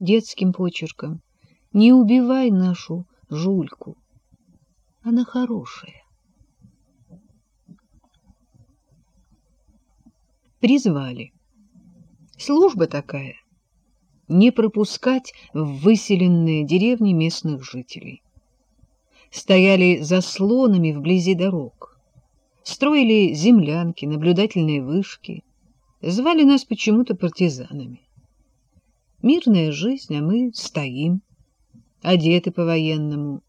детским почерком. Не убивай нашу жульку. Она хорошая. Призвали. Служба такая — не пропускать в выселенные деревни местных жителей. Стояли заслонами вблизи дорог, строили землянки, наблюдательные вышки, звали нас почему-то партизанами. Мирная жизнь, а мы стоим, одеты по-военному.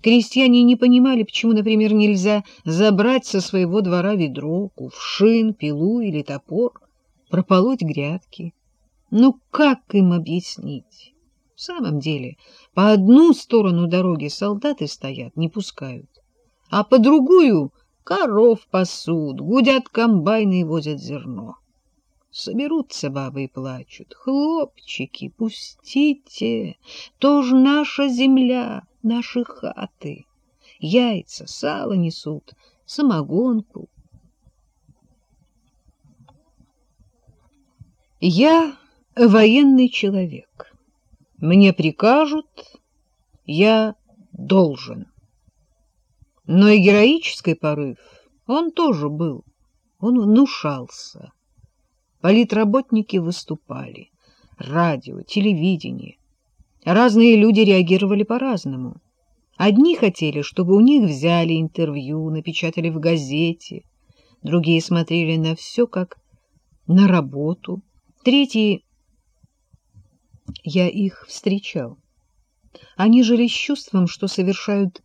Крестьяне не понимали, почему, например, нельзя забрать со своего двора ведро, кувшин, пилу или топор, прополоть грядки. Ну, как им объяснить? В самом деле, по одну сторону дороги солдаты стоят, не пускают, а по другую коров пасут, гудят комбайны и возят зерно. Соберутся бабы и плачут. Хлопчики, пустите, то ж наша земля, наши хаты. Яйца, сало несут, самогонку. Я военный человек. Мне прикажут, я должен. Но и героический порыв, он тоже был, он внушался. Политработники выступали, радио, телевидение. Разные люди реагировали по-разному. Одни хотели, чтобы у них взяли интервью, напечатали в газете, другие смотрели на все как на работу, третьи... Я их встречал. Они жили с чувством, что совершают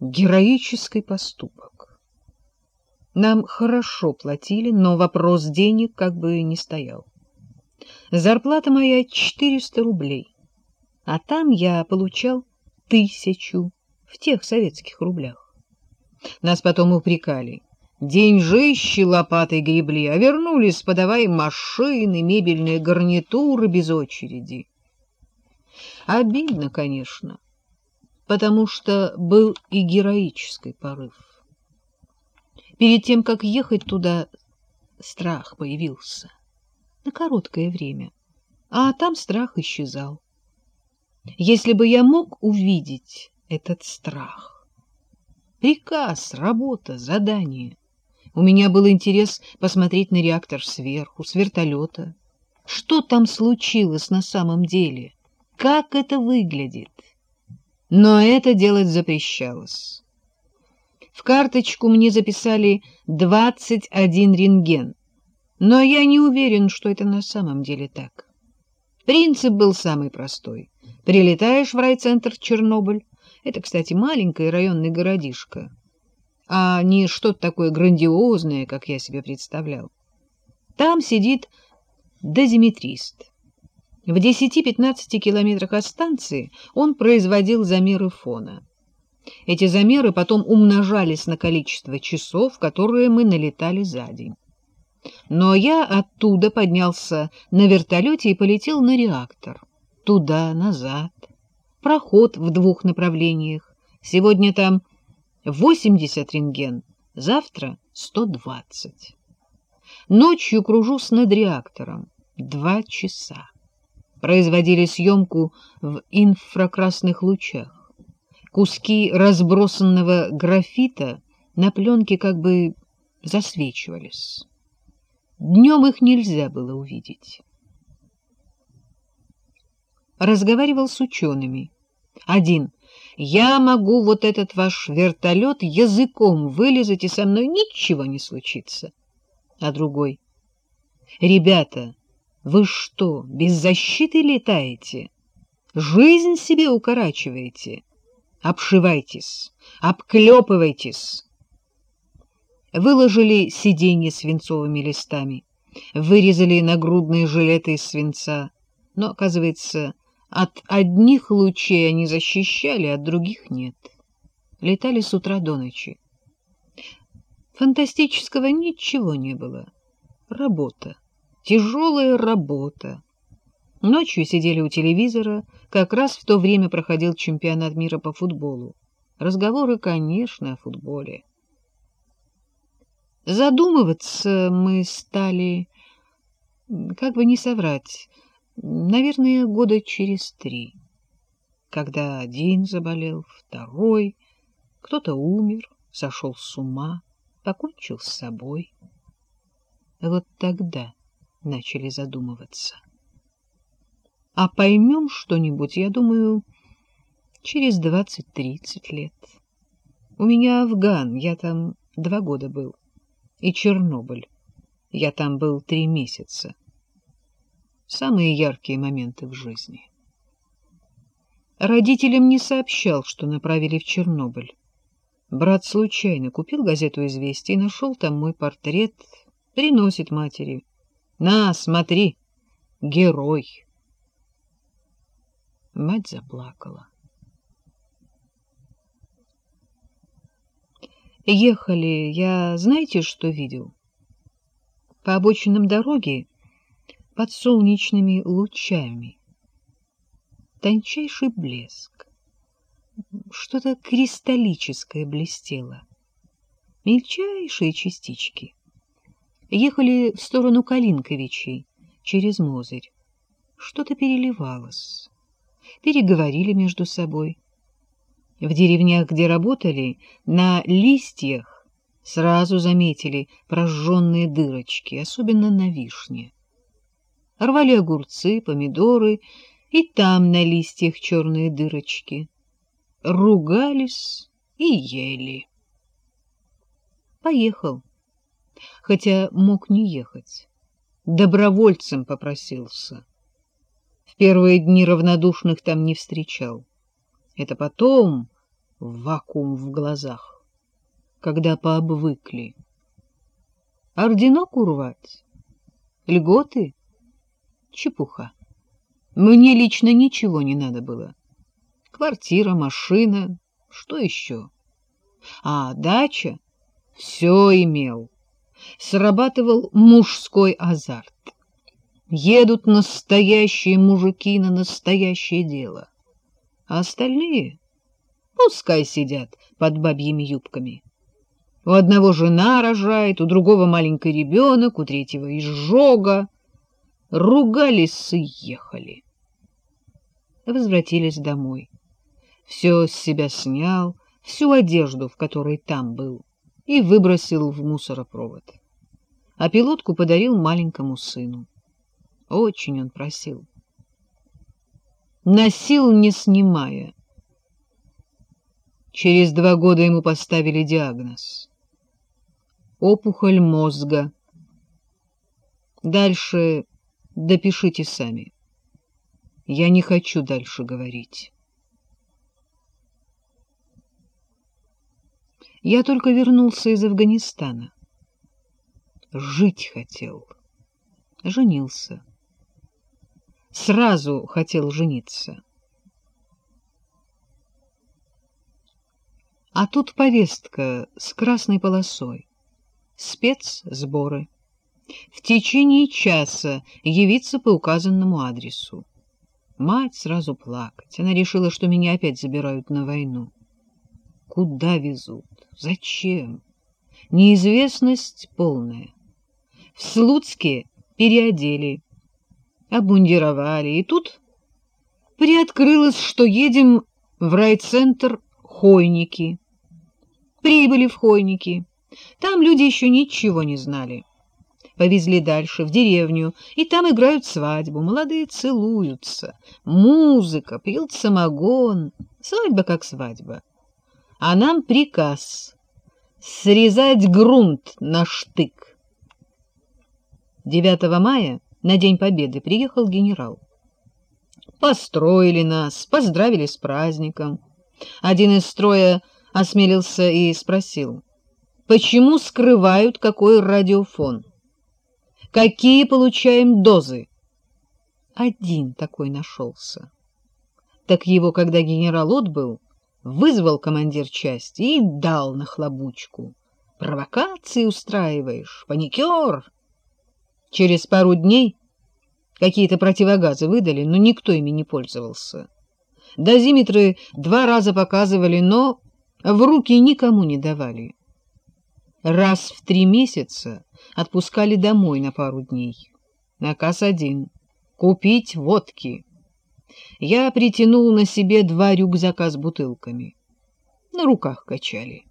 героический поступок. Нам хорошо платили, но вопрос денег как бы не стоял. Зарплата моя 400 рублей, а там я получал тысячу в тех советских рублях. Нас потом упрекали. Деньжищи лопатой гребли, а вернулись, подавая машины, мебельные гарнитуры без очереди. Обидно, конечно, потому что был и героический порыв. Перед тем, как ехать туда, страх появился. На короткое время. А там страх исчезал. Если бы я мог увидеть этот страх. Приказ, работа, задание. У меня был интерес посмотреть на реактор сверху, с вертолета. Что там случилось на самом деле? Как это выглядит? Но это делать запрещалось. Карточку мне записали 21 рентген, но я не уверен, что это на самом деле так. Принцип был самый простой. Прилетаешь в райцентр Чернобыль, это, кстати, маленький районный городишко, а не что-то такое грандиозное, как я себе представлял. Там сидит дозиметрист. В 10-15 километрах от станции он производил замеры фона. Эти замеры потом умножались на количество часов, которые мы налетали за день. Но я оттуда поднялся на вертолете и полетел на реактор. Туда, назад. Проход в двух направлениях. Сегодня там 80 рентген, завтра 120. Ночью кружусь над реактором. Два часа. Производили съемку в инфракрасных лучах. Куски разбросанного графита на пленке как бы засвечивались. Днем их нельзя было увидеть. Разговаривал с учеными. Один. «Я могу вот этот ваш вертолет языком вылезать, и со мной ничего не случится». А другой. «Ребята, вы что, без защиты летаете? Жизнь себе укорачиваете?» Обшивайтесь, обклепывайтесь. Выложили сиденье свинцовыми листами, вырезали нагрудные жилеты из свинца, но, оказывается, от одних лучей они защищали, от других нет. Летали с утра до ночи. Фантастического ничего не было. Работа, тяжелая работа. Ночью сидели у телевизора, как раз в то время проходил чемпионат мира по футболу. Разговоры, конечно, о футболе. Задумываться мы стали, как бы не соврать, наверное, года через три, когда один заболел, второй, кто-то умер, сошел с ума, покончил с собой. Вот тогда начали задумываться. А поймем что-нибудь, я думаю, через двадцать-тридцать лет. У меня Афган, я там два года был, и Чернобыль, я там был три месяца. Самые яркие моменты в жизни. Родителям не сообщал, что направили в Чернобыль. Брат случайно купил газету «Известия» и нашел там мой портрет, приносит матери. «На, смотри, герой!» Мать заплакала. Ехали, я знаете, что видел? По обочинам дороги под солнечными лучами. Тончайший блеск. Что-то кристаллическое блестело. Мельчайшие частички. Ехали в сторону Калинковичей, через Мозырь. Что-то переливалось. Переговорили между собой. В деревнях, где работали, на листьях сразу заметили прожженные дырочки, особенно на вишне. Рвали огурцы, помидоры, и там на листьях черные дырочки. Ругались и ели. Поехал, хотя мог не ехать. Добровольцем попросился. В первые дни равнодушных там не встречал. Это потом вакуум в глазах, когда пообвыкли. Орденок урвать? Льготы? Чепуха. Мне лично ничего не надо было. Квартира, машина, что еще? А дача все имел. Срабатывал мужской азарт. Едут настоящие мужики на настоящее дело а остальные пускай сидят под бабьими юбками. У одного жена рожает, у другого маленький ребенок, у третьего изжога. Ругались и ехали. Возвратились домой. Все с себя снял, всю одежду, в которой там был, и выбросил в мусоропровод. А пилотку подарил маленькому сыну. Очень он просил носил, не снимая. Через два года ему поставили диагноз. Опухоль мозга. Дальше допишите сами. Я не хочу дальше говорить. Я только вернулся из Афганистана. Жить хотел. Женился сразу хотел жениться. А тут повестка с красной полосой. Спецсборы. В течение часа явиться по указанному адресу. Мать сразу плакать. Она решила, что меня опять забирают на войну. Куда везут? Зачем? Неизвестность полная. В Слуцке переодели обмундировали, и тут приоткрылось, что едем в райцентр Хойники. Прибыли в Хойники. Там люди еще ничего не знали. Повезли дальше, в деревню, и там играют свадьбу. Молодые целуются. Музыка, пьют самогон. Свадьба как свадьба. А нам приказ — срезать грунт на штык. 9 мая на День Победы приехал генерал. Построили нас, поздравили с праздником. Один из строя осмелился и спросил, почему скрывают какой радиофон? Какие получаем дозы? Один такой нашелся. Так его, когда генерал отбыл, вызвал командир части и дал нахлобучку. Провокации устраиваешь, паникер. Через пару дней какие-то противогазы выдали, но никто ими не пользовался. Дозиметры два раза показывали, но в руки никому не давали. Раз в три месяца отпускали домой на пару дней. Наказ один купить водки. Я притянул на себе два рюкзака с бутылками. На руках качали.